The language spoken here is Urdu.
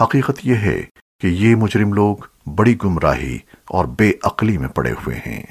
حقیقت یہ ہے کہ یہ مجرم لوگ بڑی گمراہی اور بے عقلی میں پڑے ہوئے ہیں۔